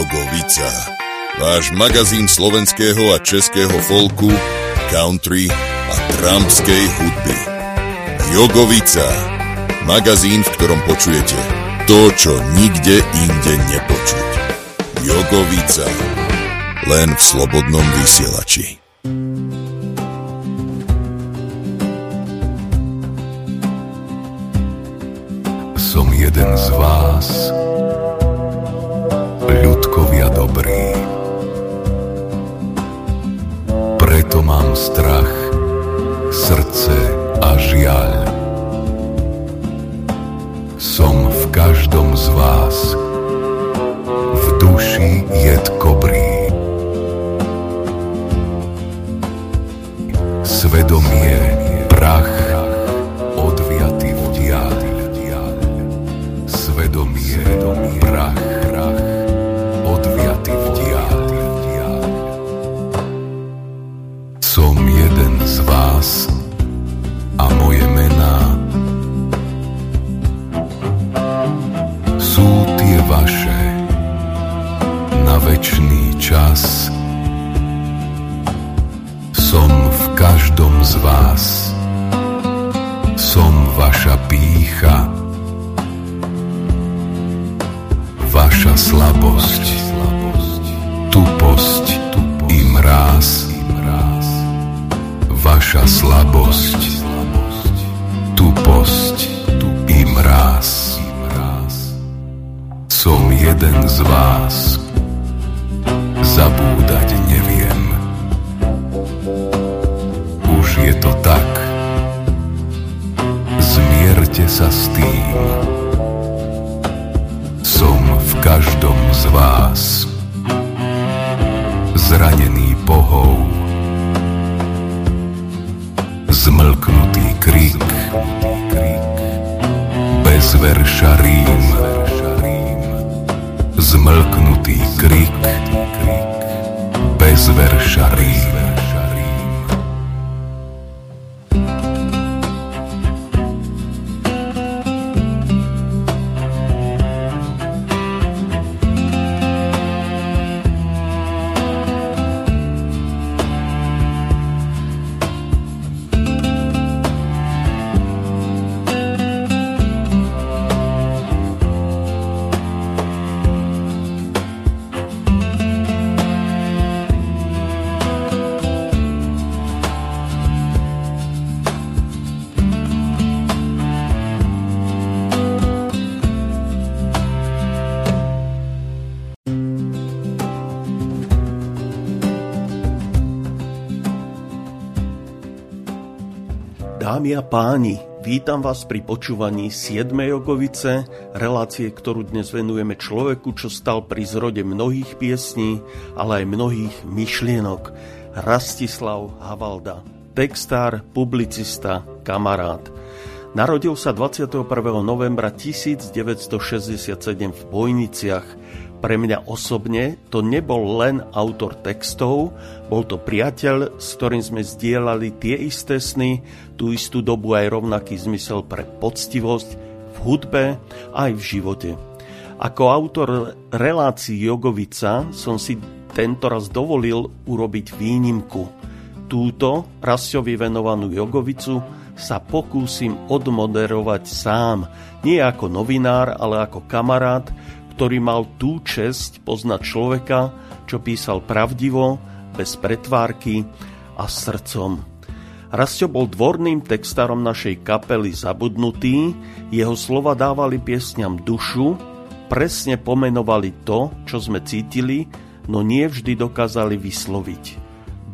Jogovica. Váš magazín slovenského a českého folku, country a trampskej hudby. Jogovica. Magazín, v ktorom počujete to, čo nikde inde nepočuť. Jogovica. Len v slobodnom vysielači. Som jeden z vás, dobrí. Preto mám strach, srdce a žiaľ. Som v každom z vás, v duši jed kobrý. Svedomie prach slabosť. Tuposť i mráz. Som jeden z vás. Zabúdať neviem. Už je to tak. Zmierte sa s tým. Som v každom z vás. Zranený pohou. Zmlknutý krik. Bez verša rím. Zmlknutý krik. Bez verša rím. Páni, vítam vás pri počúvaní 7. Jogovice, relácie, ktorú dnes venujeme človeku, čo stal pri zrode mnohých piesní, ale aj mnohých myšlienok. Rastislav Havalda, textár, publicista, kamarát. Narodil sa 21. novembra 1967 v Bojniciach, pre mňa osobne to nebol len autor textov, bol to priateľ, s ktorým sme zdieľali tie isté sny, tú istú dobu aj rovnaký zmysel pre poctivosť v hudbe aj v živote. Ako autor relácií Jogovica som si tento raz dovolil urobiť výnimku. Túto Rasiovi venovanú Jogovicu sa pokúsim odmoderovať sám, nie ako novinár, ale ako kamarát, ktorý mal tú česť poznať človeka, čo písal pravdivo, bez pretvárky a srdcom. Rastio bol dvorným textárom našej kapely Zabudnutý, jeho slova dávali piesňam dušu, presne pomenovali to, čo sme cítili, no nie vždy dokázali vysloviť.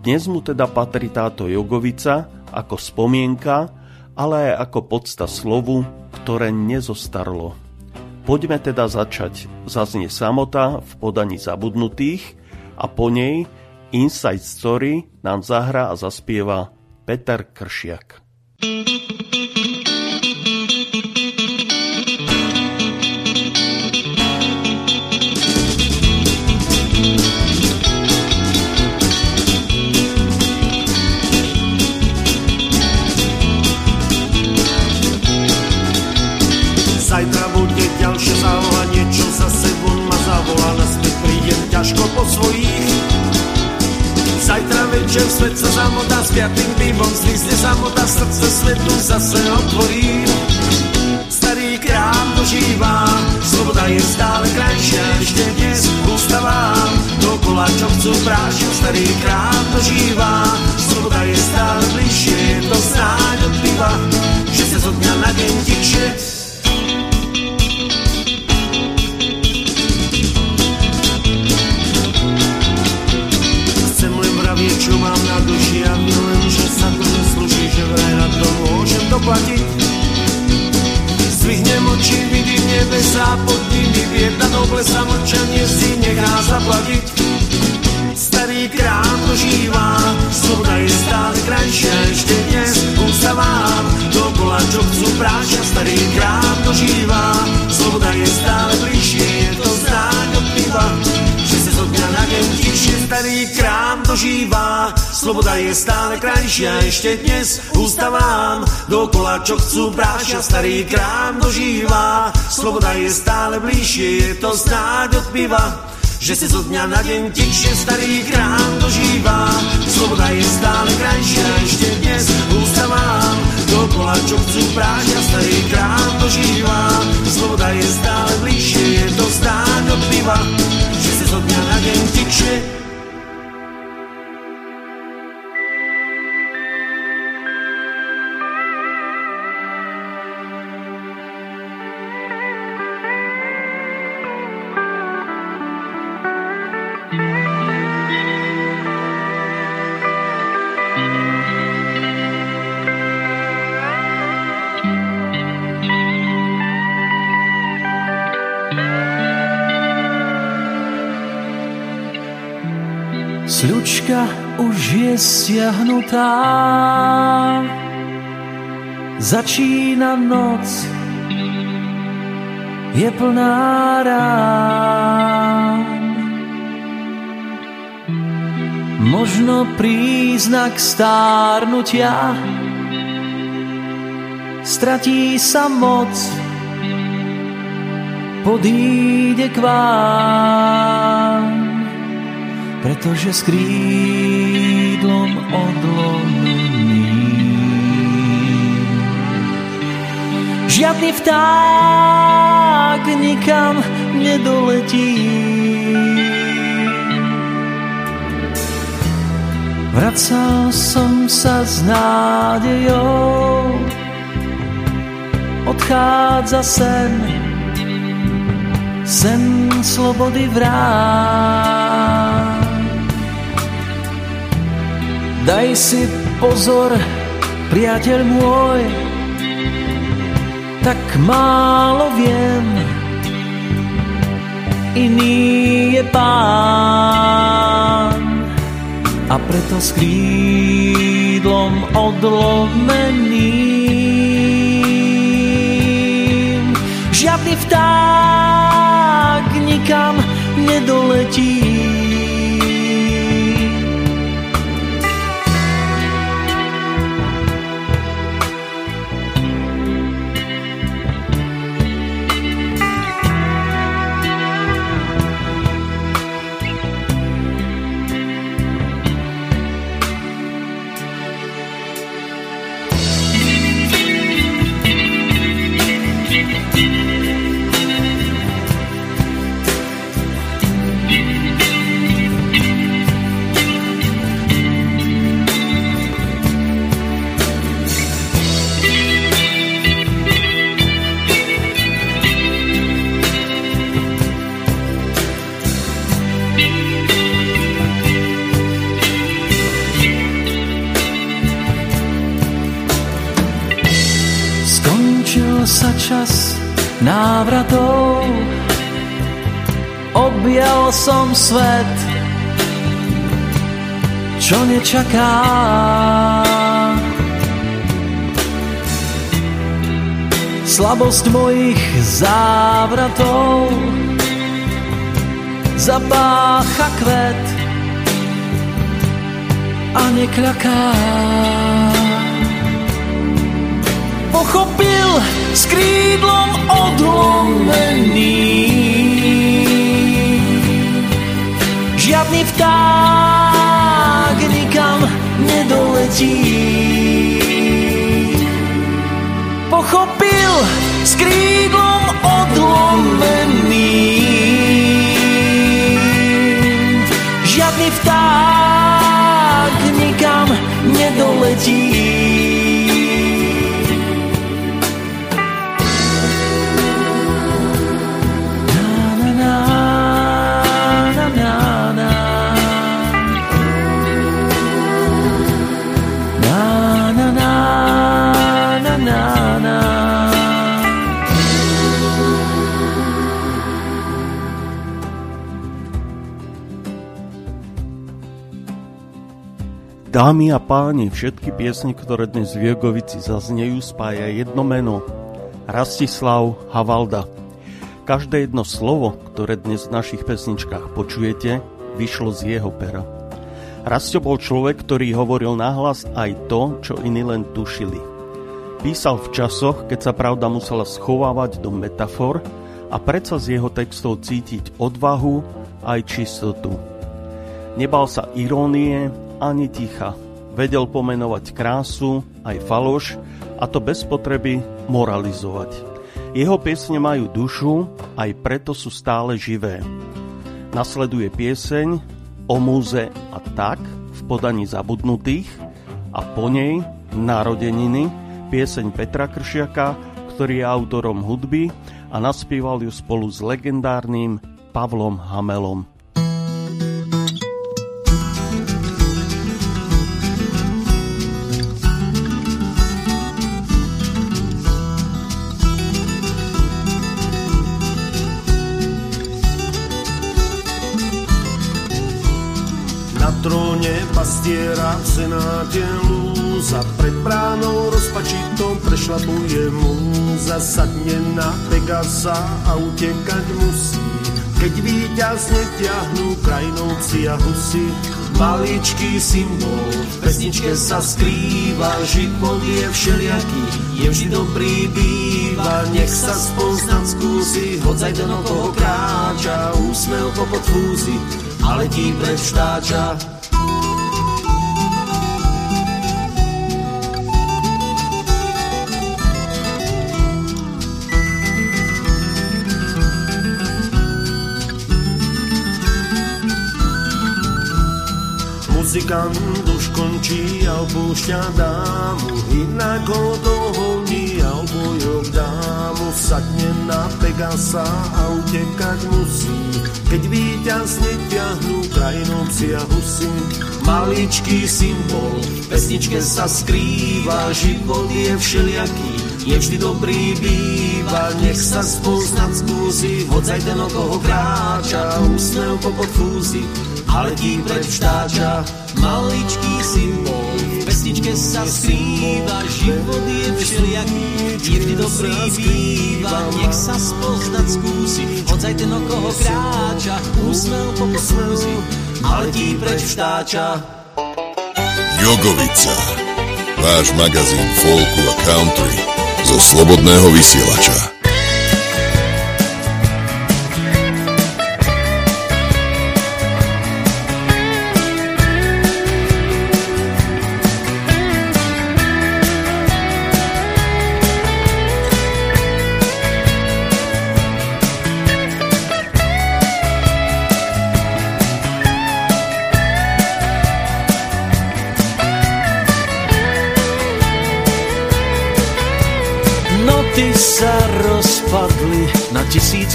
Dnes mu teda patrí táto jogovica ako spomienka, ale aj ako podsta slovu, ktoré nezostarlo. Poďme teda začať. Zaznie samota v podaní zabudnutých a po nej Inside Story nám zahrá a zaspieva Peter Kršiak. Zajtra bude ďalšia záloha, niečo za sebou ma zavolá, na svet prídem večer svet sa zamotá s piatým pivom, slisne samota, srdce svetu zase otvorí. Starý krám dožívá, sloboda je stále krajšia, ešte dnes ústavám. Dokola čo chcú prášia, starý krám dožívá, sloboda je stále bližšie, to snáď od piva, že sa zo dňa na deň tichšie biedna doble sa mlčanie si nechá zaplatiť. Starý krám dožíva, sloboda je stále krajšia, ešte dnes ústavám. Dokola, čo chcú prášia, starý krám dožíva, sloboda je stále bližšie, je to znáť od piva dňa na deň tichšie starý krám dožíva. Sloboda je stále krajšia, ešte dnes ústavám. Dokola čo chcú prášia, starý krám dožíva. Sloboda je stále bližšie, je to snáď od piva že si zo dňa na deň tichšie starý krám dožíva. Sloboda je stále krajšia, ešte dnes ústavám. Dokola čo chcú prášia, starý krám dožíva. Sloboda je stále bližšie, je to stáť od piva, že si zo dňa na deň tichšie siahnutá, začína noc, je plná rán. Možno príznak stárnutia, stratí sa moc, podíde k vám. Pretože s krídlom odlomeným žiadny vták nikam nedoletí. Vracal som sa s nádejou, odchádza sen, sen slobody vrát. Daj si pozor, priateľ môj, tak málo viem. Iný je pán a preto s krídlom odlomeným žiadny vták nikam nedoletí. Návratov objal som svet, čo nečaká. Slabosť mojich závratov zapácha kvet a nekľaká pochopil s krídlom odlomený. Žiadny vták nikam nedoletí. Pochopil s krídlom odlomený. Žiadny vták nikam nedoletí. Dámy a páni, všetky piesne, ktoré dnes v Jogovici zaznejú, spája jedno meno. Rastislav Havalda. Každé jedno slovo, ktoré dnes v našich pesničkách počujete, vyšlo z jeho pera. Rastio bol človek, ktorý hovoril nahlas aj to, čo iní len tušili. Písal v časoch, keď sa pravda musela schovávať do metafor a predsa z jeho textov cítiť odvahu aj čistotu. Nebal sa irónie, ani ticha. Vedel pomenovať krásu, aj faloš, a to bez potreby moralizovať. Jeho piesne majú dušu, aj preto sú stále živé. Nasleduje pieseň o múze a tak v podaní zabudnutých a po nej narodeniny pieseň Petra Kršiaka, ktorý je autorom hudby a naspieval ju spolu s legendárnym Pavlom Hamelom. Pastiera v senáte lúza. Pred bránou rozpačitou prešlapuje múza. Sadne na Pegasa a utekať musí. Keď víťazne ťahnú krajnovci a husy maličký symbol v pesničke sa skrýva. Život je všelijaký je vždy dobrý býva. Nech sa spoznať skúsi hoď aj do koho kráča. Úsmev po podfúzi ale tí preč Muzikant už končí a opúšťa dámu, inak ho dohoní a obojok dámu. Sadne na Pegasa a utekať musí, keď víťazne ťahnú krajinovci a husy. Maličký symbol, v pesničke sa skrýva, život je všelijaký, je vždy dobrý býva, nech sa spoznať skúsi, hoď aj ten, o koho kráča, úsmev po podfúzi, ale tím preč vtáča maličký symbol. V pesničke sa skrýva, život je všelijaký, je dobrý býva, nech sa spoznať skúsi, hodzaj ten koho kráča, úsmev po poslúzi, ale tí preč vtáča. Jogovica, váš magazín folku a country zo Slobodného vysielača.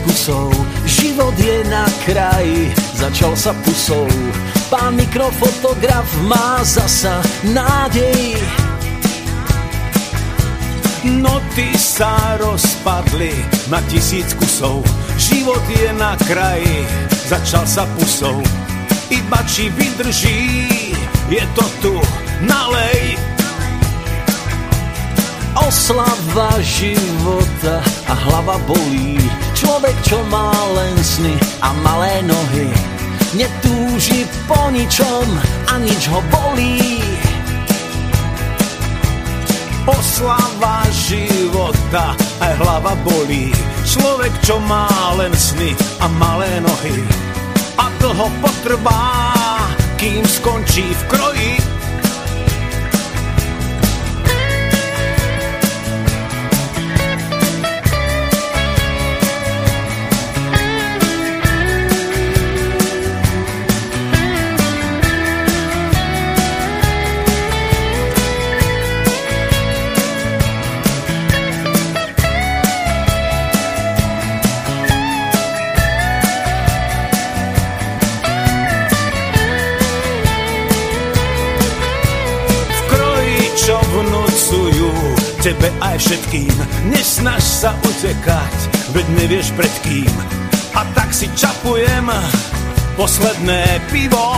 Tisíc kusov. Život je na kraji, začal sa pusou. Pán mikrofotograf má zasa nádej. Noty sa rozpadli na tisíc kusov. Život je na kraji, začal sa pusou. Iba či vydrží, je to tu, nalej Oslava života a hlava bolí Človek, čo má len sny a malé nohy Netúži po ničom a nič ho bolí. Oslava života a hlava bolí. Človek, čo má len sny a malé nohy A dlho potrvá, kým skončí v kroji tebe aj všetkým. Nesnaž sa utekať, veď nevieš pred kým. A tak si čapujem posledné pivo.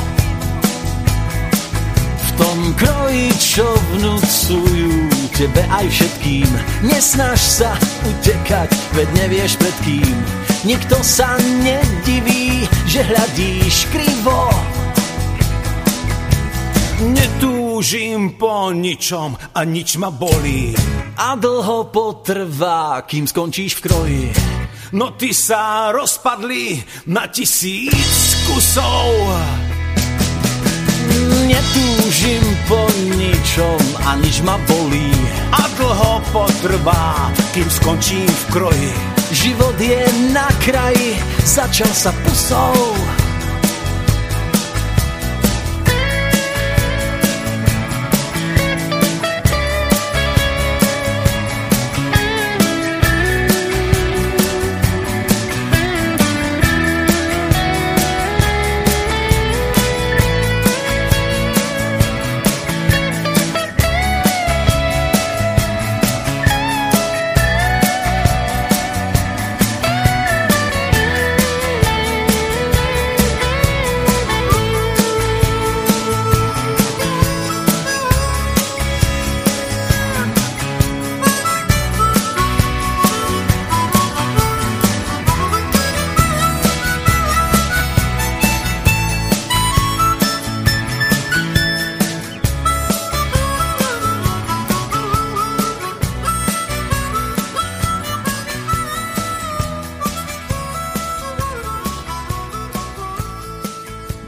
V tom kroji, čo vnúcujú tebe aj všetkým. Nesnaž sa utekať, veď nevieš pred kým. Nikto sa nediví, že hľadíš krivo. Netúžim po ničom a nič ma bolí. A dlho potrvá, kým skončíš v kroji. No ty sa rozpadli na tisíc kusov. Netúžim po ničom a nič ma bolí. A dlho potrvá, kým skončím v kroji. Život je na kraji, začal sa pusou.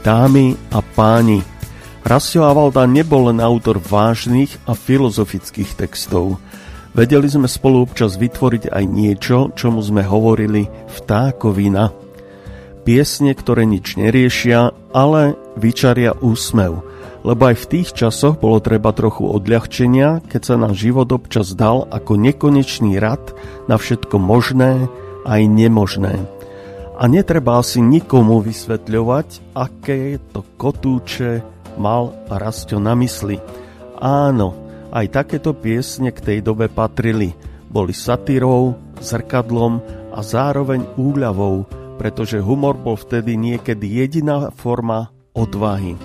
Dámy a páni, Rasio Avalda nebol len autor vážnych a filozofických textov. Vedeli sme spolu občas vytvoriť aj niečo, čomu sme hovorili vtákovina. Piesne, ktoré nič neriešia, ale vyčaria úsmev. Lebo aj v tých časoch bolo treba trochu odľahčenia, keď sa nám život občas dal ako nekonečný rad na všetko možné aj nemožné. A netreba asi nikomu vysvetľovať, aké to kotúče mal Rastio na mysli. Áno, aj takéto piesne k tej dobe patrili. Boli satírou, zrkadlom a zároveň úľavou, pretože humor bol vtedy niekedy jediná forma odvahy.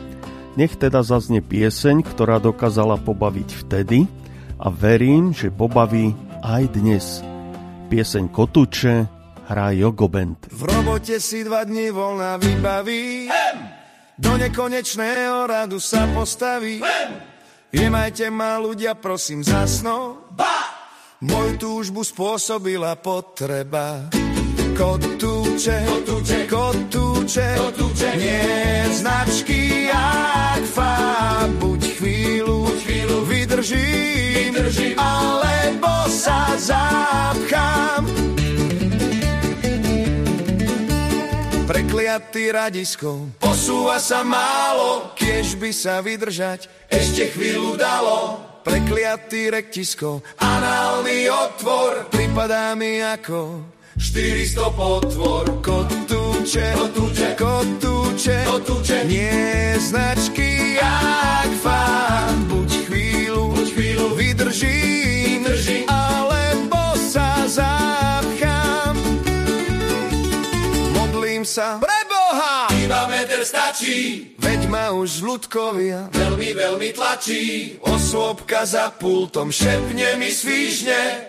Nech teda zaznie pieseň, ktorá dokázala pobaviť vtedy a verím, že pobaví aj dnes. Pieseň Kotúče hrá Jogobent. V robote si dva dní voľná vybaví, Hem! do nekonečného radu sa postaví. Hem! Jemajte ma ľudia, prosím, zasno. Ba! Moju túžbu spôsobila potreba. Kotúče, kotúče, kotúče, kotúče. nie značky jak fa, buď chvíľu, buď chvíľu vydržím, vydržím, alebo sa zapchám. Prekliatý radisko. Posúva sa málo, kiež by sa vydržať, ešte chvíľu dalo. Prekliatý rektisko, análny otvor, pripadá mi ako 400 potvor. Kotúče, kotúče, kotúče, kotúče, nie značky jak fán. Buď chvíľu, buď chvíľu, vydržím, vydržím, alebo sa zapchám sa pre Meter stačí. Veď ma už ľudkovia Veľmi, veľmi tlačí. Osôbka za pultom Šepne mi svížne.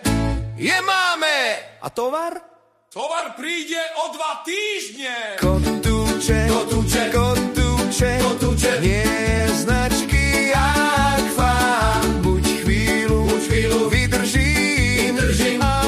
Je máme. A tovar? Tovar príde o dva týždne. Kotúče Kotúče. Kotúče Kotúče. Nie značky fám Buď chvíľu Buď chvíľu. Vydržím. Vydržím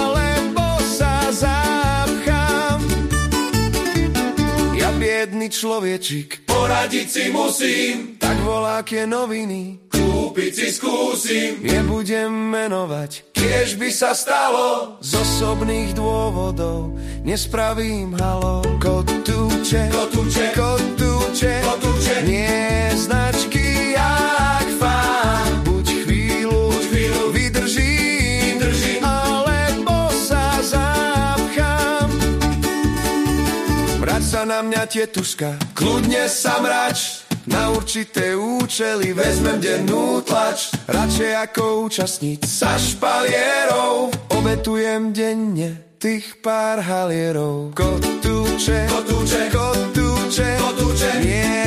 biedný človečik. Poradiť si musím, tak volákie noviny. Kúpiť si skúsim, nebudem menovať. Kiež by sa stalo, z osobných dôvodov nespravím halo. Kotúče, kotúče, kotúče, kotúče, nie značky na mňa tietuska, kľudne sa mrač, na určité účely vezmem dennú tlač. Radšej ako účastniť sa špalierov Obetujem denne tých pár halierov. Kotúče, kotúče, kotúče, kotúče Nie značky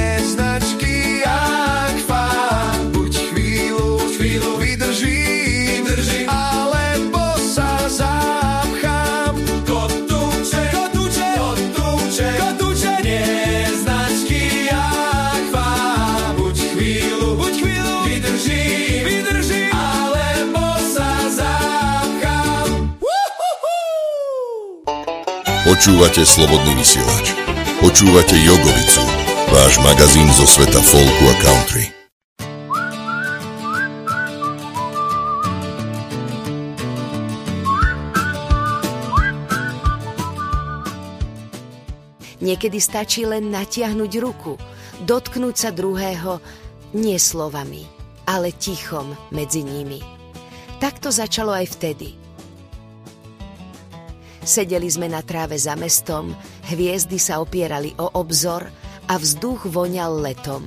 Počúvate Slobodný vysielač. Počúvate Jogovicu, váš magazín zo sveta folku a country. Niekedy stačí len natiahnuť ruku, dotknúť sa druhého nie slovami, ale tichom medzi nimi. Tak to začalo aj vtedy – Sedeli sme na tráve za mestom, hviezdy sa opierali o obzor a vzduch voňal letom.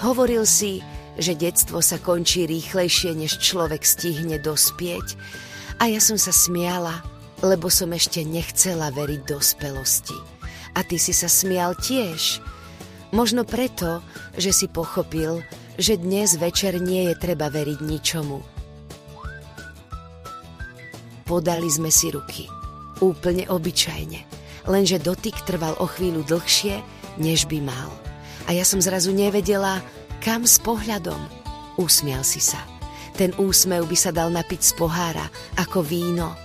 Hovoril si, že detstvo sa končí rýchlejšie, než človek stihne dospieť a ja som sa smiala, lebo som ešte nechcela veriť dospelosti. A ty si sa smial tiež. Možno preto, že si pochopil, že dnes večer nie je treba veriť ničomu. Podali sme si ruky. Úplne obyčajne. Lenže dotyk trval o chvíľu dlhšie, než by mal. A ja som zrazu nevedela, kam s pohľadom. Usmial si sa. Ten úsmev by sa dal napiť z pohára, ako víno.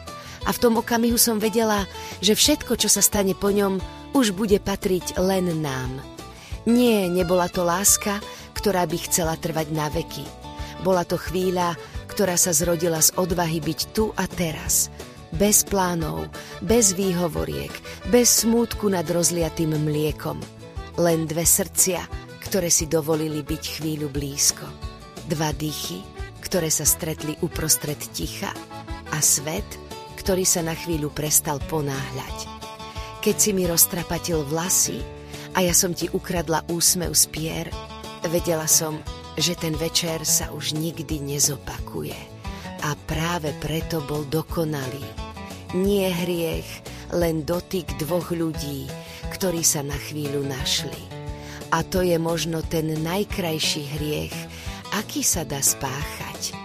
A v tom okamihu som vedela, že všetko, čo sa stane po ňom, už bude patriť len nám. Nie, nebola to láska, ktorá by chcela trvať na veky. Bola to chvíľa, ktorá sa zrodila z odvahy byť tu a teraz – bez plánov, bez výhovoriek, bez smútku nad rozliatým mliekom. Len dve srdcia, ktoré si dovolili byť chvíľu blízko. Dva dýchy, ktoré sa stretli uprostred ticha a svet, ktorý sa na chvíľu prestal ponáhľať. Keď si mi roztrapatil vlasy a ja som ti ukradla úsmev z pier, vedela som, že ten večer sa už nikdy nezopakuje. A práve preto bol dokonalý nie hriech, len dotyk dvoch ľudí, ktorí sa na chvíľu našli. A to je možno ten najkrajší hriech, aký sa dá spáchať.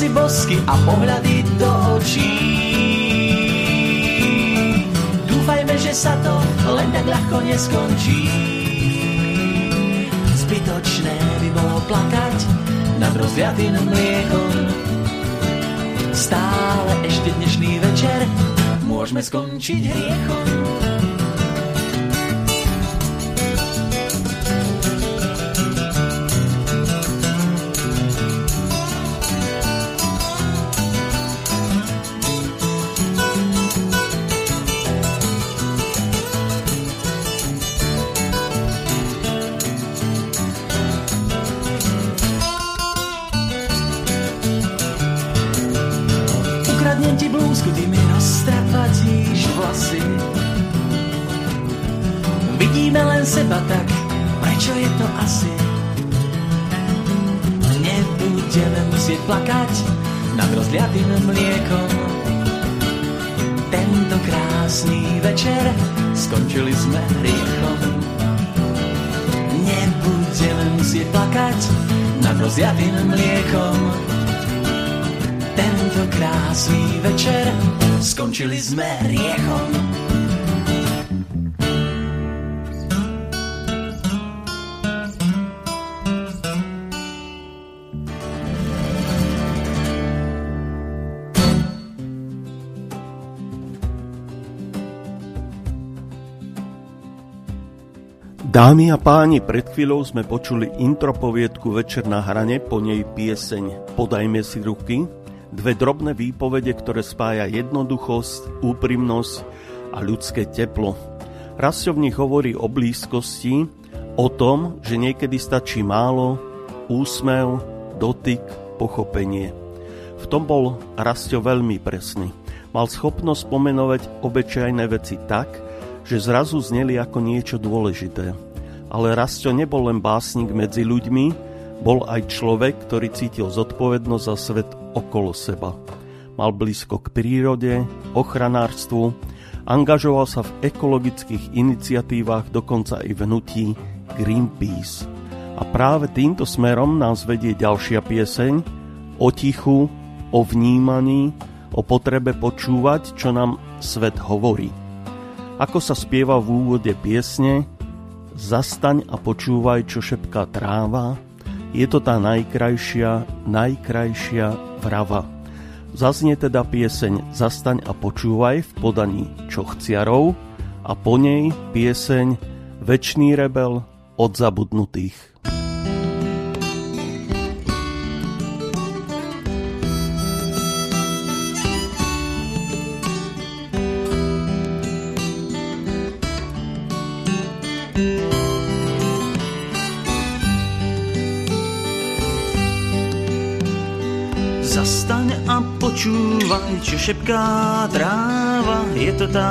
Si bosky a pohľady do očí že sa to len tak ľahko neskončí. Zbytočné by bolo plakať nad rozliatým mliekom. Stále ešte dnešný večer môžeme skončiť hriechom. Seba, tak prečo je to asi? Nebudeme musieť plakať nad rozliatým mliekom. Tento krásny večer skončili sme hriechom. Nebudeme musieť plakať nad rozliatým mliekom. Tento krásny večer skončili sme hriechom. Dámy a páni, pred chvíľou sme počuli intropoviedku Večer na hrane, po nej pieseň Podajme si ruky, dve drobné výpovede, ktoré spája jednoduchosť, úprimnosť a ľudské teplo. Rastio v nich hovorí o blízkosti, o tom, že niekedy stačí málo, úsmev, dotyk, pochopenie. V tom bol Rastio veľmi presný. Mal schopnosť pomenovať obyčajné veci tak, že zrazu zneli ako niečo dôležité. Ale Rastio nebol len básnik medzi ľuďmi, bol aj človek, ktorý cítil zodpovednosť za svet okolo seba. Mal blízko k prírode, ochranárstvu, angažoval sa v ekologických iniciatívach, dokonca i v hnutí Greenpeace. A práve týmto smerom nás vedie ďalšia pieseň o tichu, o vnímaní, o potrebe počúvať, čo nám svet hovorí. Ako sa spieva v úvode piesne, zastaň a počúvaj, čo šepká tráva, je to tá najkrajšia, najkrajšia vrava. Zaznie teda pieseň Zastaň a počúvaj v podaní Čochciarov a po nej pieseň Večný rebel od zabudnutých. Počúvaj, čo šepká tráva, je to tá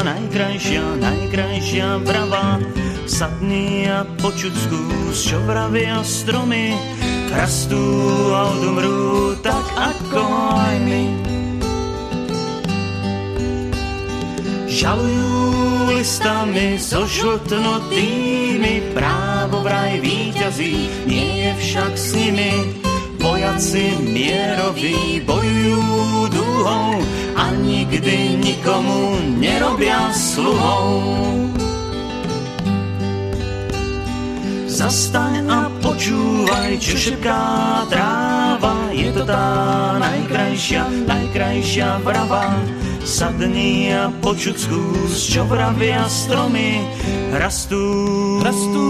najkrajšia, najkrajšia vrava. Sadni a počuť skús, čo vravia stromy, rastú a odumrú tak ako aj my. Žalujú listami so žltnutými, právo vraj víťazí, nie je však s nimi vojaci mieroví bojujú dúhou a nikdy nikomu nerobia sluhou. Zastaň a počúvaj, čo šepká tráva, je to tá najkrajšia, najkrajšia vrava. Sadni a počuť skús, čo vravia stromy, rastú, rastú,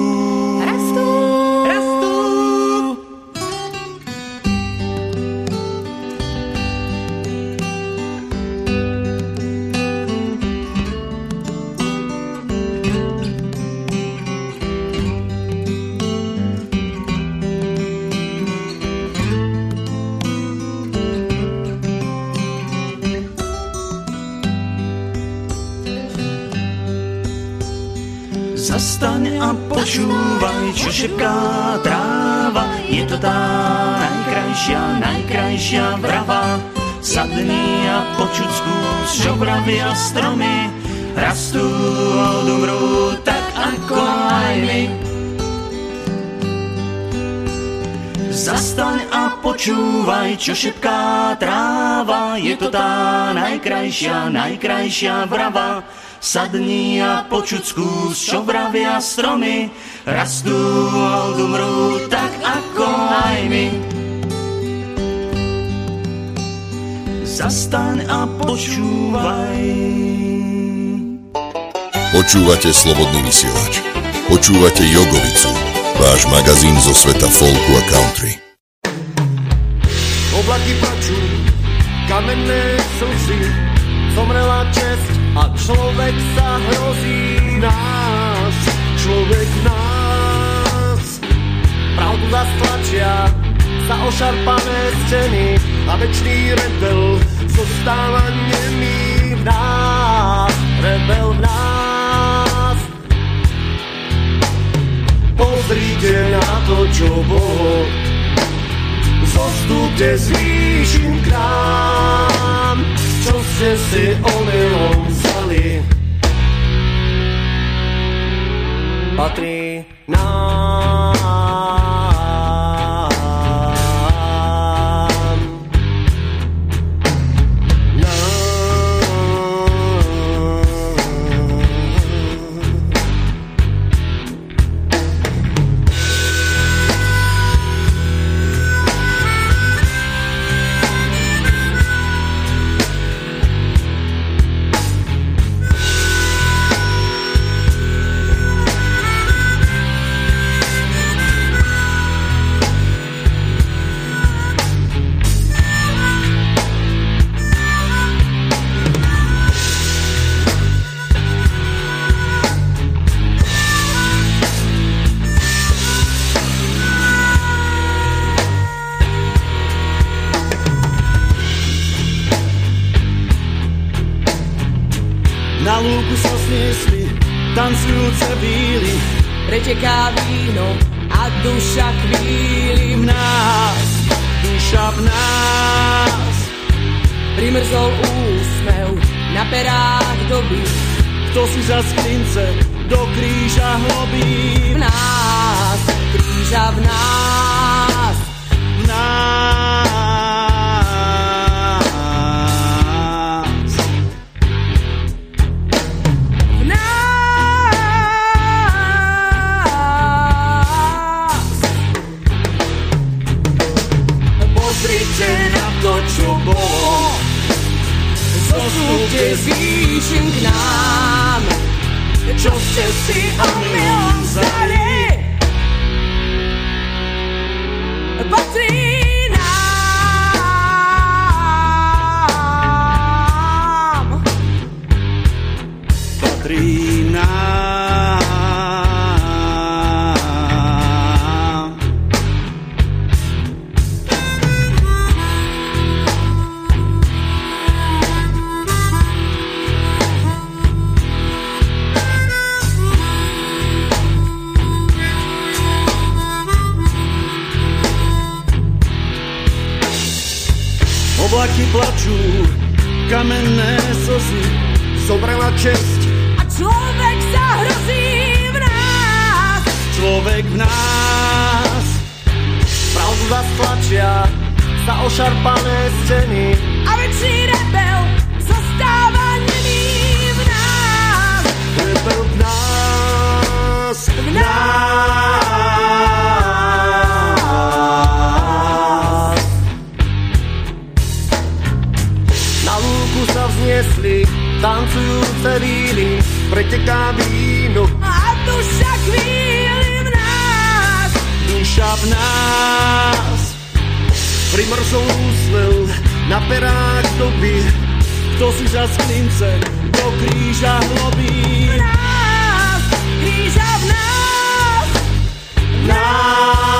najkrajšia vrava. Sadni a počuť skús, čo vravia stromy, rastú a odumrú tak ako aj my. Zastaň a počúvaj, čo šepká tráva, je to tá najkrajšia, najkrajšia vrava. Sadni a počuť skús, čo vravia stromy, rastú a odumrú tak ako aj my. Zastaň a počúvaj. Počúvate Slobodný vysielač. Počúvate Jogovicu, váš magazín zo sveta folku a country. Oblaky plačú, kamenné slzy, zomrela čest a človek sa hrozí nás, človek nás. Pravdu zastlačia za ošarpané steny a večný rebel zostáva nemý v nás, rebel v nás. Pozrite na to, čo bolo, zostúpte z výšin k nám, čo ste si omylom vzali. Patrí nám. Preteká víno a duša chvíli v nás, duša v nás. Primrzol úsmev na perách doby, kto si za sklince do kríža hlobí. V nás, kríža v nás, Zostupte zvýšim k nám, čo ste si omylom vzali. Patrí nám. Patrí kamenné slzy, zobrala česť. A človek sa hrozí v nás. Človek v nás. Pravdu zastlačia za ošarpané steny. A väčší vzniesli tancujúce víly, preteká víno. A duša chvíli v nás, duša v nás. Primrzol úsmev na perách doby, kto si za sklince do kríža hlobí. V nás, kríža v nás, v nás.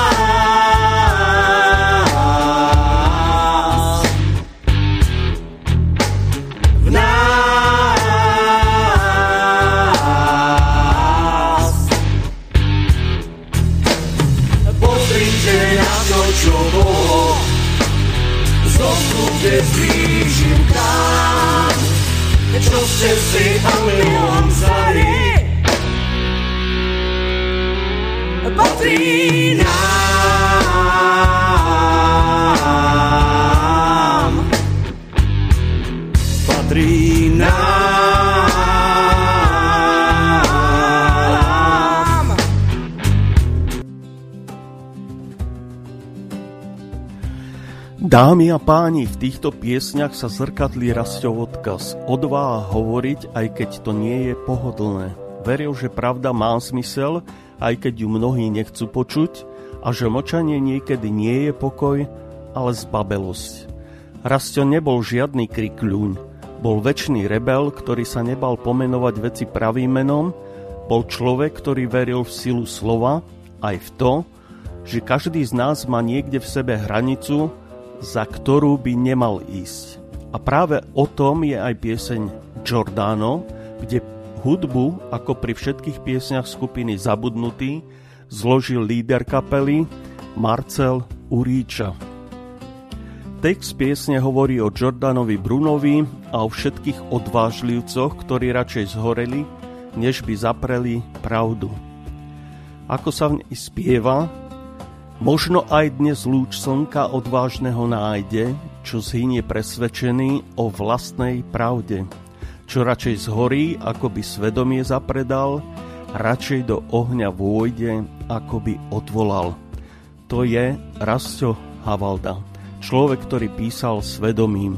Kde zblížim tam, čo ste si omylom vzali. Patrí nám. Dámy a páni, v týchto piesňach sa zrkadlí Rastov odkaz. Odváha hovoriť, aj keď to nie je pohodlné. Veril, že pravda má zmysel, aj keď ju mnohí nechcú počuť a že močanie niekedy nie je pokoj, ale zbabelosť. Rasto nebol žiadny krikľúň. Bol väčší rebel, ktorý sa nebal pomenovať veci pravým menom, bol človek, ktorý veril v silu slova, aj v to, že každý z nás má niekde v sebe hranicu, za ktorú by nemal ísť. A práve o tom je aj pieseň Giordano, kde hudbu, ako pri všetkých piesňach skupiny Zabudnutý, zložil líder kapely Marcel Uríča. Text piesne hovorí o Jordanovi Brunovi a o všetkých odvážlivcoch, ktorí radšej zhoreli, než by zapreli pravdu. Ako sa v nej spieva, Možno aj dnes lúč slnka odvážneho nájde, čo zhynie presvedčený o vlastnej pravde. Čo radšej zhorí, ako by svedomie zapredal, radšej do ohňa vôjde, ako by odvolal. To je Rasto Havalda, človek, ktorý písal svedomím.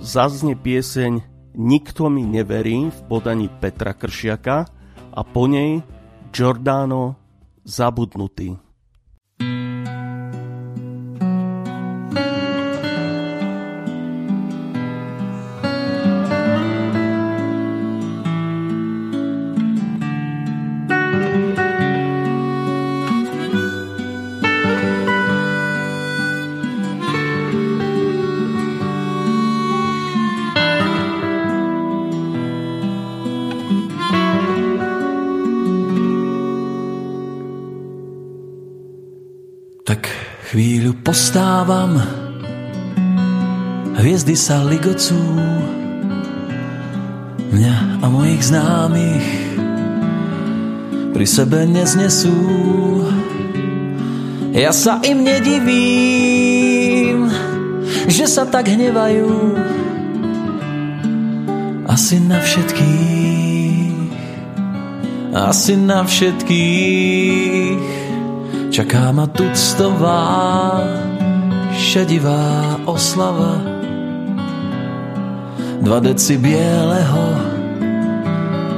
Zazne pieseň Nikto mi neverí v podaní Petra Kršiaka a po nej Giordano Zabudnutý. Chvíľu postávam, hviezdy sa ligocú, mňa a mojich známych pri sebe neznesú. Ja sa im nedivím, že sa tak hnevajú, asi na všetkých, asi na všetkých Čaká ma tuctová, šedivá oslava. Dva deci bieleho,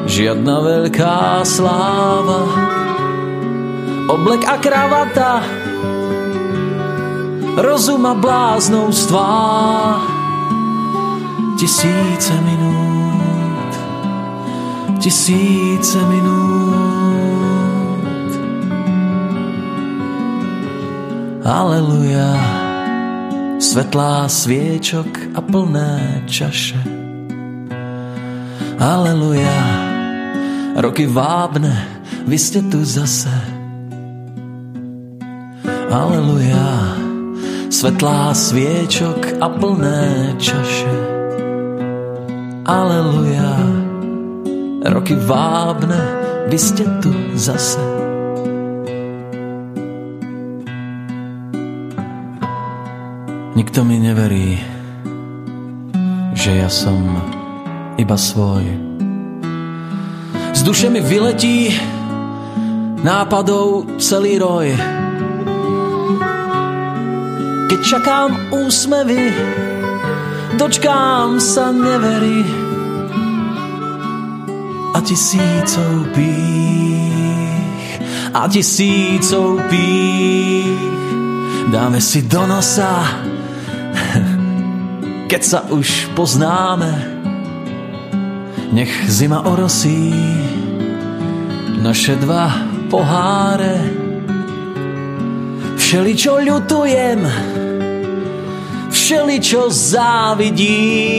žiadna veľká sláva. Oblek a kravata, rozum a bláznovstvá. Tisíce minút, tisíce minút. Aleluja, svetlá sviečok a plné čaše. Aleluja, roky vábne, vy ste tu zase. Aleluja, svetlá sviečok a plné čaše. Aleluja, roky vábne, vy ste tu zase. Nikto mi neverí, že ja som iba svoj. Z duše mi vyletí nápadov celý roj. Keď čakám úsmevy, dočkám sa neverí a tisícov pých a tisícov pých dáme si do nosa keď sa už poznáme, nech zima orosí naše dva poháre. Všeličo ľutujem, všeličo závidím,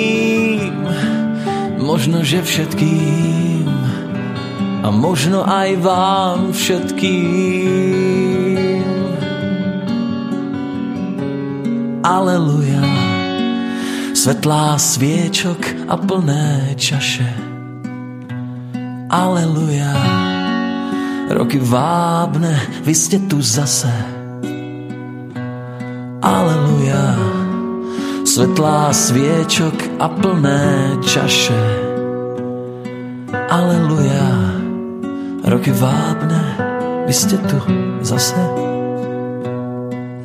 možno, že všetkým a možno aj vám všetkým. Aleluja svetlá sviečok a plné čaše. Aleluja, roky vábne, vy ste tu zase. Aleluja, svetlá sviečok a plné čaše. Aleluja, roky vábne, vy ste tu zase.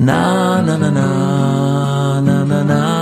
Na, na, na, na, na, na, na,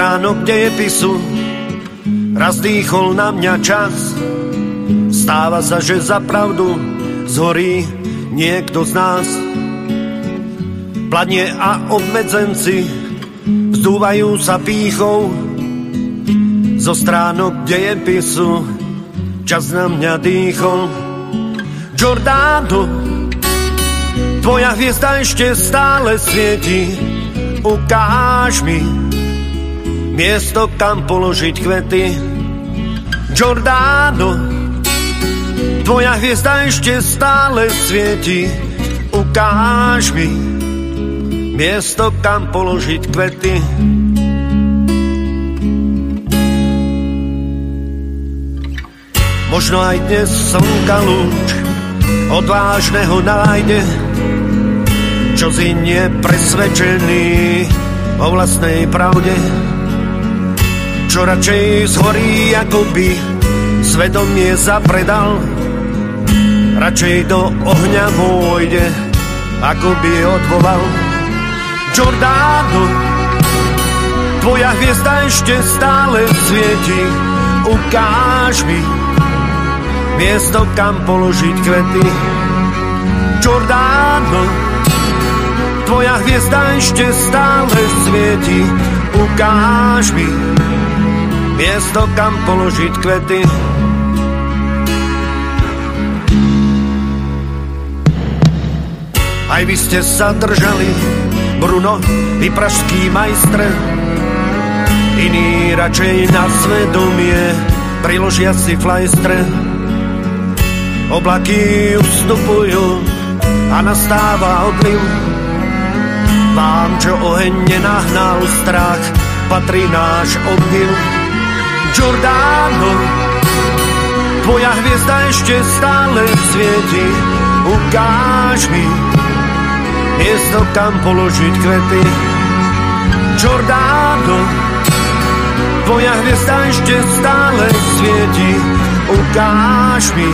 stránok dejepisu raz dýchol na mňa čas. Stáva sa, že za pravdu zhorí niekto z nás. Pladne a obmedzenci vzdúvajú sa pýchou zo stránok dejepisu čas na mňa dýchol. Giordano, tvoja hviezda ešte stále svieti, ukáž mi, miesto, kam položiť kvety. Giordano, tvoja hviezda ešte stále svieti, ukáž mi miesto, kam položiť kvety. Možno aj dnes slnka lúč odvážneho nájde, čo si nepresvedčený o vlastnej pravde čo radšej zhorí, ako by Svedomie zapredal, radšej do ohňa vôjde, ako by odvolal. Giordano, tvoja hviezda ešte stále svieti, ukáž mi miesto, kam položiť kvety. Giordano, tvoja hviezda ešte stále svieti, ukáž mi miesto, kam položiť kvety. Aj vy ste sa držali, Bruno, vy pražský majstre, iní radšej na svedomie priložia si flajstre. Oblaky ustupujú a nastáva odliv. Vám, čo oheň nenahnal strach, patrí náš obdiv. Giordano, tvoja hviezda ešte stále svieti, ukáž mi miesto, kam položiť kvety. Giordano, tvoja hviezda ešte stále svieti, ukáž mi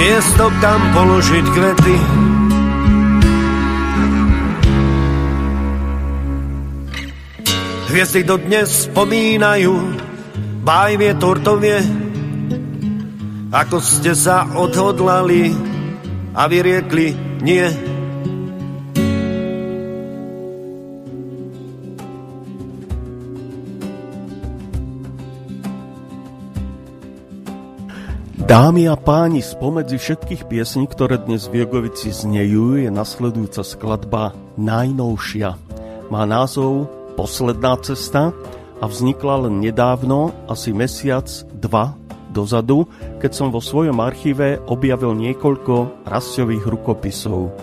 miesto, kam položiť kvety. Hviezdy dodnes spomínajú, báj vietor to vie, ako ste sa odhodlali a vyriekli nie. Dámy a páni, spomedzi všetkých piesní, ktoré dnes v Jogovici znejú, je nasledujúca skladba Najnovšia. Má názov Posledná cesta a vznikla len nedávno, asi mesiac, dva dozadu, keď som vo svojom archíve objavil niekoľko rasťových rukopisov.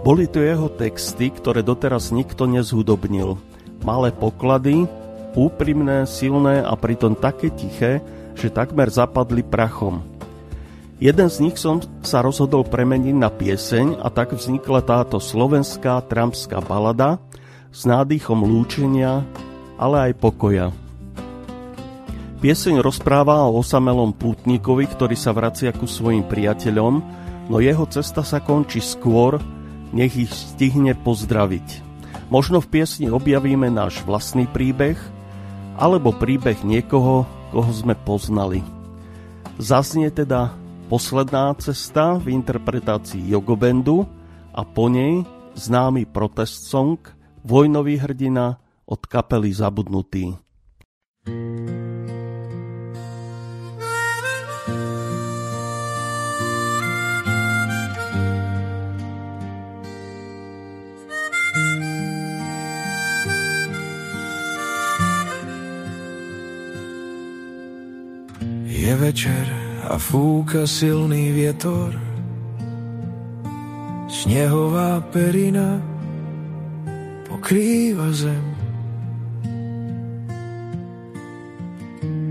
Boli to jeho texty, ktoré doteraz nikto nezhudobnil. Malé poklady, úprimné, silné a pritom také tiché, že takmer zapadli prachom. Jeden z nich som sa rozhodol premeniť na pieseň a tak vznikla táto slovenská trampská balada s nádychom lúčenia, ale aj pokoja. Pieseň rozpráva o osamelom pútnikovi, ktorý sa vracia ku svojim priateľom, no jeho cesta sa končí skôr, nech ich stihne pozdraviť. Možno v piesni objavíme náš vlastný príbeh, alebo príbeh niekoho, koho sme poznali. Zaznie teda posledná cesta v interpretácii Jogobendu a po nej známy protest song Vojnový hrdina od kapely Zabudnutý. Je večer a fúka silný vietor, snehová perina pokrýva zem.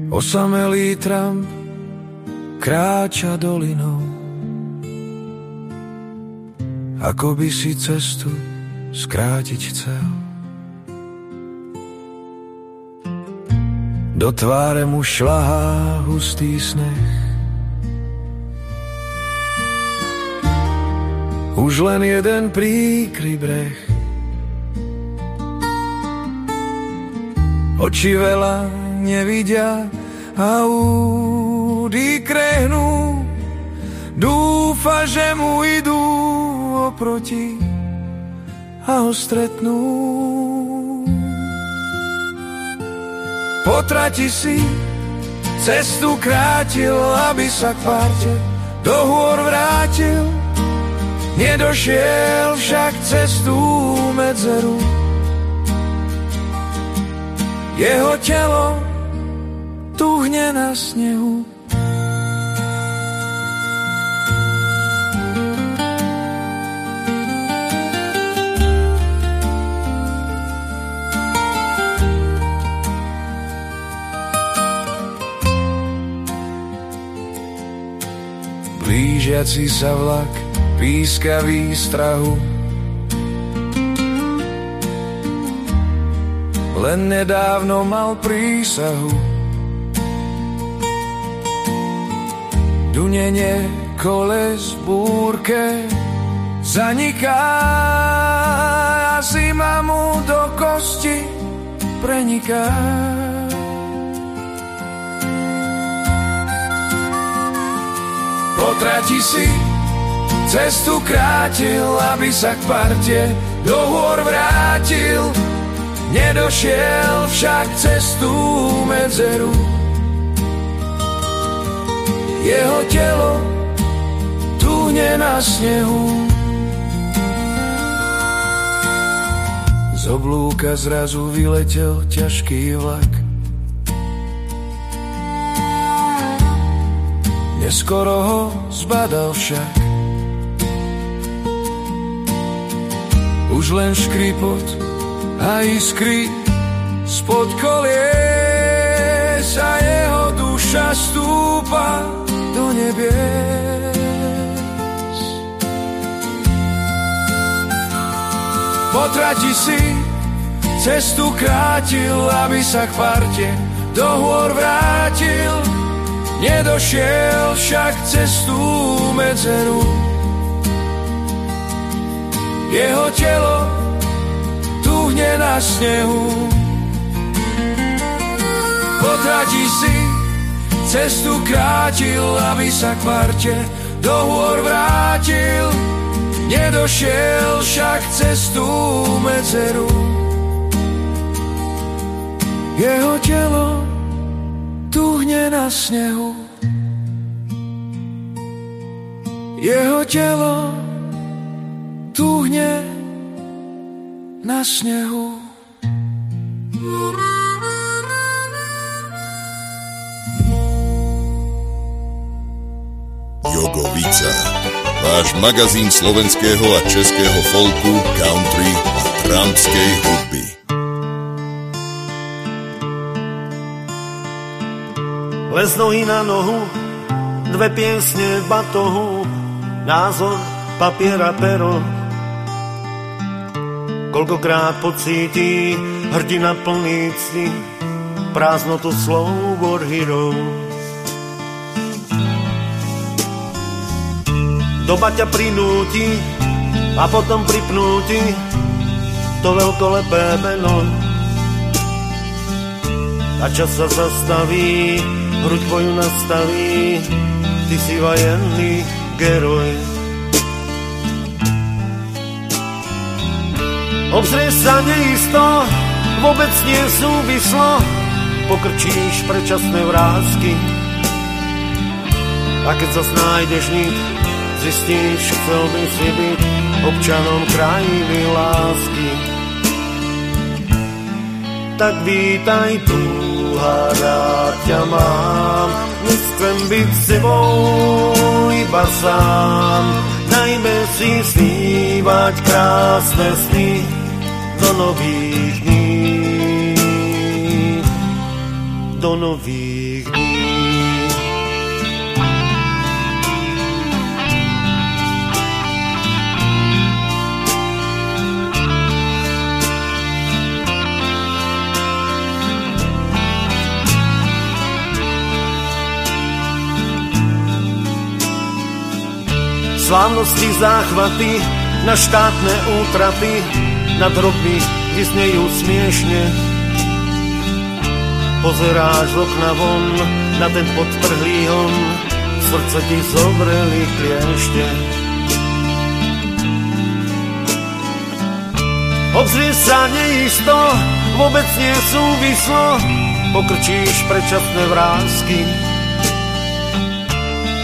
Osamelý Trump kráča dolinou, ako by si cestu skrátiť chcel. Do tváre mu šlahá hustý sneh. Už len jeden príkry breh. Oči veľa nevidia a údy krehnú. Dúfa, že mu idú oproti a ho stretnú. Potrati si cestu krátil, aby sa k parte do hôr vrátil. Nedošiel však cestu medzeru. Jeho telo tuhne na snehu. Blížiaci sa vlak píska výstrahu Len nedávno mal prísahu Dunenie koles búrke zaniká a zima mu do kosti preniká. Potrati si cestu krátil, aby sa k parte do hôr vrátil. Nedošiel však cestu medzeru. Jeho telo tuhne na snehu. Z oblúka zrazu vyletel ťažký vlak. Neskoro ho zbadal však. Už len škripot a iskry spod kolies a jeho duša stúpa do nebies. Potrati si cestu krátil, aby sa k parte do hôr vrátil. Nedošiel však cestu medzeru. Jeho telo tuhne na snehu. Potrati si cestu krátil, aby sa k parte do hôr vrátil. Nedošiel však cestu medzeru. Jeho telo tuhne na snehu. Jeho telo tuhne na snehu. Jogovica. Váš magazín slovenského a českého folku, country a trampskej hudby. Les nohy na nohu, dve piesne v batohu, názor, papiera, pero. Koľkokrát pocíti hrdina plný cti, prázdnotu slov war Doba ťa prinúti a potom pripnúti to veľkolepé meno. A čas sa zastaví, hruď tvoju nastaví, ty si vajenný geroj. Obzrieš sa neisto, vôbec nie súvislo, pokrčíš predčasné vrázky. A keď sa snájdeš nik, zistíš, chcel by si byť občanom krajiny lásky. Tak vítaj tu, rád ťa mám, nechcem byť s tebou iba sám. Dajme si snívať krásne sny do nových dní, do nových Slávnosti záchvaty na štátne útraty, na droby vysnejú smiešne. Pozeráš z okna von na ten podtrhlý hon, srdce ti zovreli kliešte. Obzrieš sa neisto, vôbec nie súvislo, pokrčíš predčasné vrázky.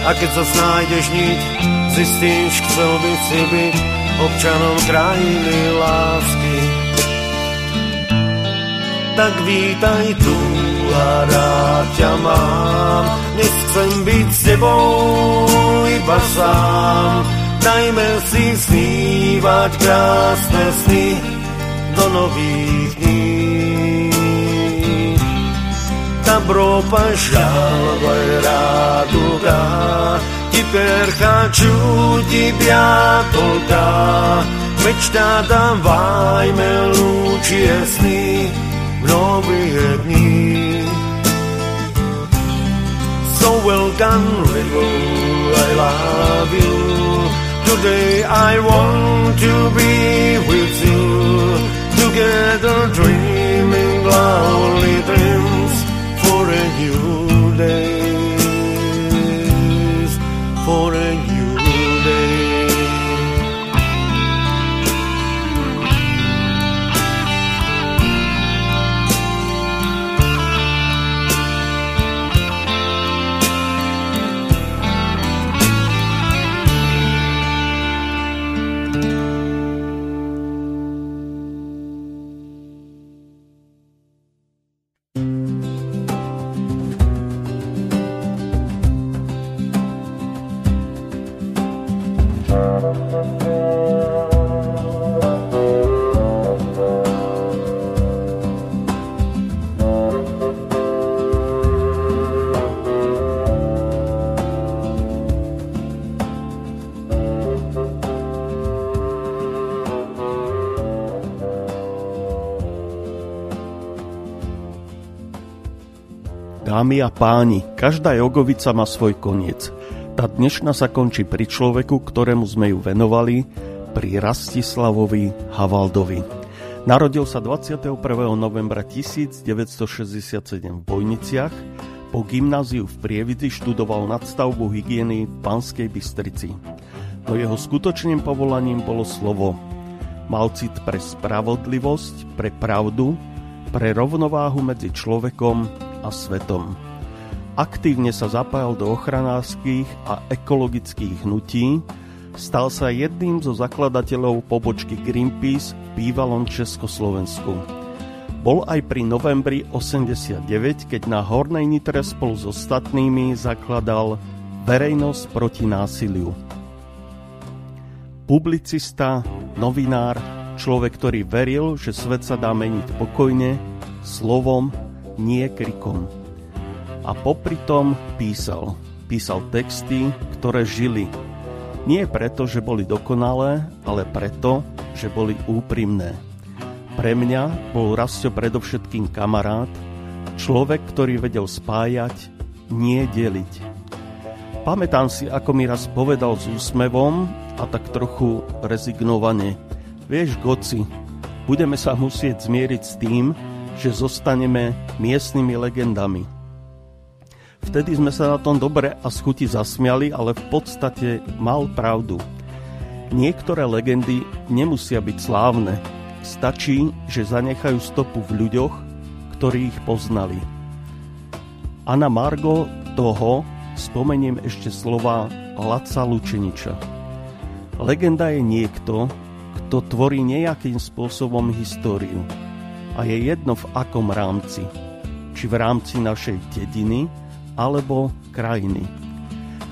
A keď sa snájdeš niť, zistíš, chcel by si byť občanom krajiny lásky. Tak vítaj tu a rád ťa mám, nechcem byť s tebou iba sám. Dajme si snívať krásne sny do nových dní. Добро пожаловать, радуга, Теперь хочу тебя только Мечта, давай мы лучшие сны В новые дни So welcome, river love you. Today I want to be with you. Together dreaming lonely dreams for a new day. Dámy a páni, každá jogovica má svoj koniec. Tá dnešná sa končí pri človeku, ktorému sme ju venovali, pri Rastislavovi Havaldovi. Narodil sa 21. novembra 1967 v Bojniciach, po gymnáziu v Prievidzi študoval nadstavbu hygieny v Banskej Bystrici. No jeho skutočným povolaním bolo slovo. Mal cit pre spravodlivosť, pre pravdu, pre rovnováhu medzi človekom a svetom. Aktívne sa zapájal do ochranárskych a ekologických hnutí, stal sa jedným zo zakladateľov pobočky Greenpeace v bývalom Československu. Bol aj pri novembri 89, keď na Hornej Nitre spolu s ostatnými zakladal Verejnosť proti násiliu. Publicista, novinár, človek, ktorý veril, že svet sa dá meniť pokojne, slovom, nie krikom. A popri tom písal. Písal texty, ktoré žili. Nie preto, že boli dokonalé, ale preto, že boli úprimné. Pre mňa bol Rastio predovšetkým kamarát, človek, ktorý vedel spájať, nie deliť. Pamätám si, ako mi raz povedal s úsmevom a tak trochu rezignovane. Vieš, Goci, budeme sa musieť zmieriť s tým, že zostaneme miestnymi legendami. Vtedy sme sa na tom dobre a schuti zasmiali, ale v podstate mal pravdu. Niektoré legendy nemusia byť slávne. Stačí, že zanechajú stopu v ľuďoch, ktorí ich poznali. A na Margo toho spomeniem ešte slova Laca Lučeniča. Legenda je niekto, kto tvorí nejakým spôsobom históriu a je jedno v akom rámci, či v rámci našej dediny alebo krajiny.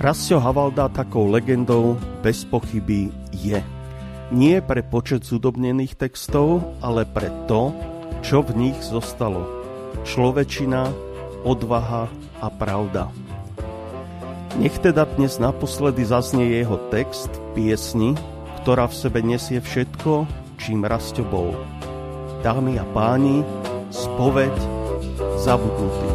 Rastio Havalda takou legendou bez pochyby je. Nie pre počet zudobnených textov, ale pre to, čo v nich zostalo. Človečina, odvaha a pravda. Nech teda dnes naposledy zaznie jeho text piesni, ktorá v sebe nesie všetko, čím Rastio bol dámy a páni, spoveď zabudnutý.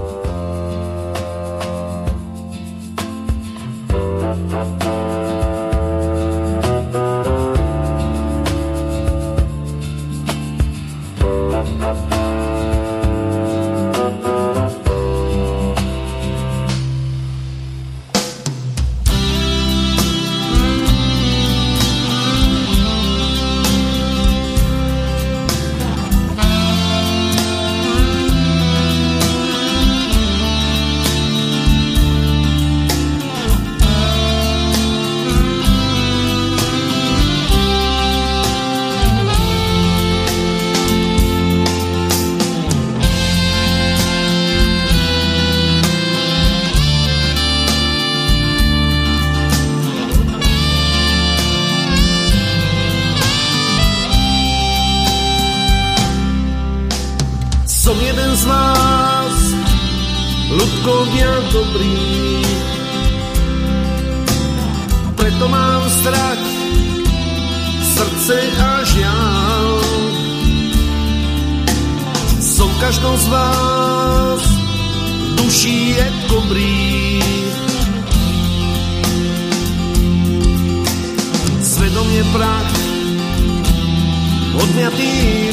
Odňatý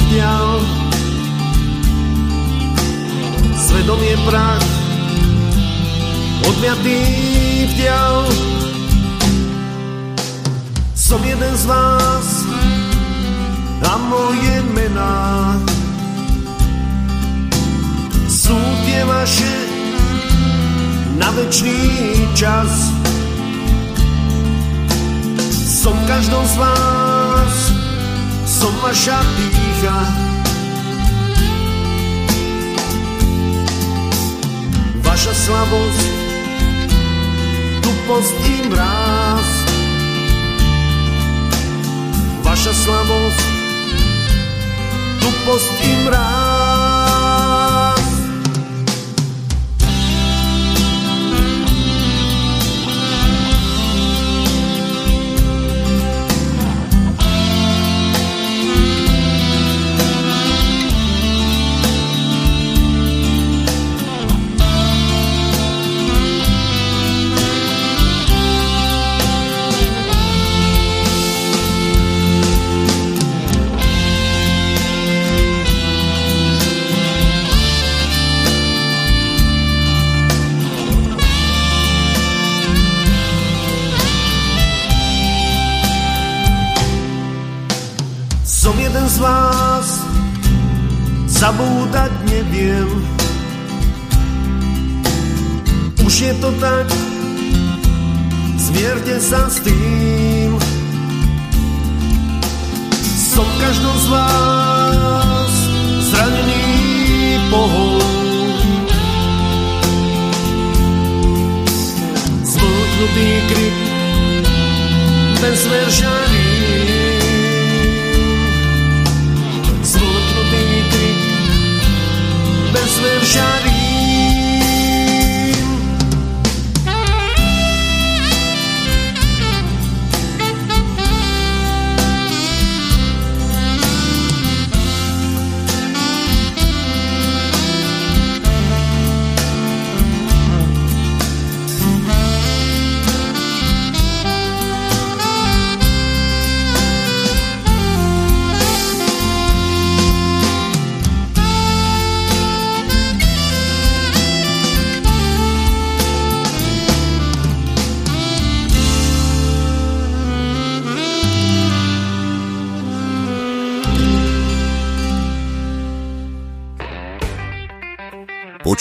vďal. Svedomie prach, odňatý vďal. Som jeden z vás a moje mená sú tie vaše na večný čas. Som každou z vás, som vaša dýcha. Vaša slabosť, tuposť i mráz. Vaša slabosť, tuposť i mráz. Z vás, zabúdať neviem. Už je to tak, zmierte sa s tým. Som každou z vás zranený pohol. Zmlknutý krik, bez veržaní.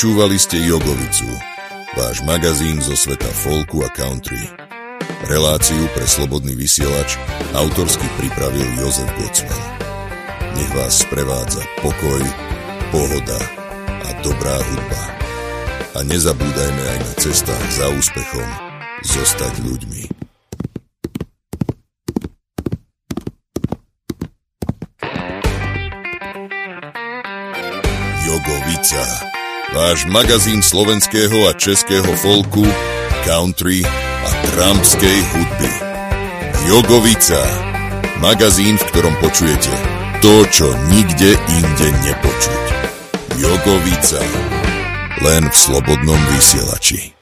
Počúvali ste Jogovicu, váš magazín zo sveta folku a country. Reláciu pre slobodný vysielač autorsky pripravil Jozef Gocman. Nech vás sprevádza pokoj, pohoda a dobrá hudba. A nezabúdajme aj na cestách za úspechom zostať ľuďmi. Jogovica. Váš magazín slovenského a českého folku, country a trampskej hudby. Jogovica. Magazín, v ktorom počujete to, čo nikde inde nepočuť. Jogovica. Len v slobodnom vysielači.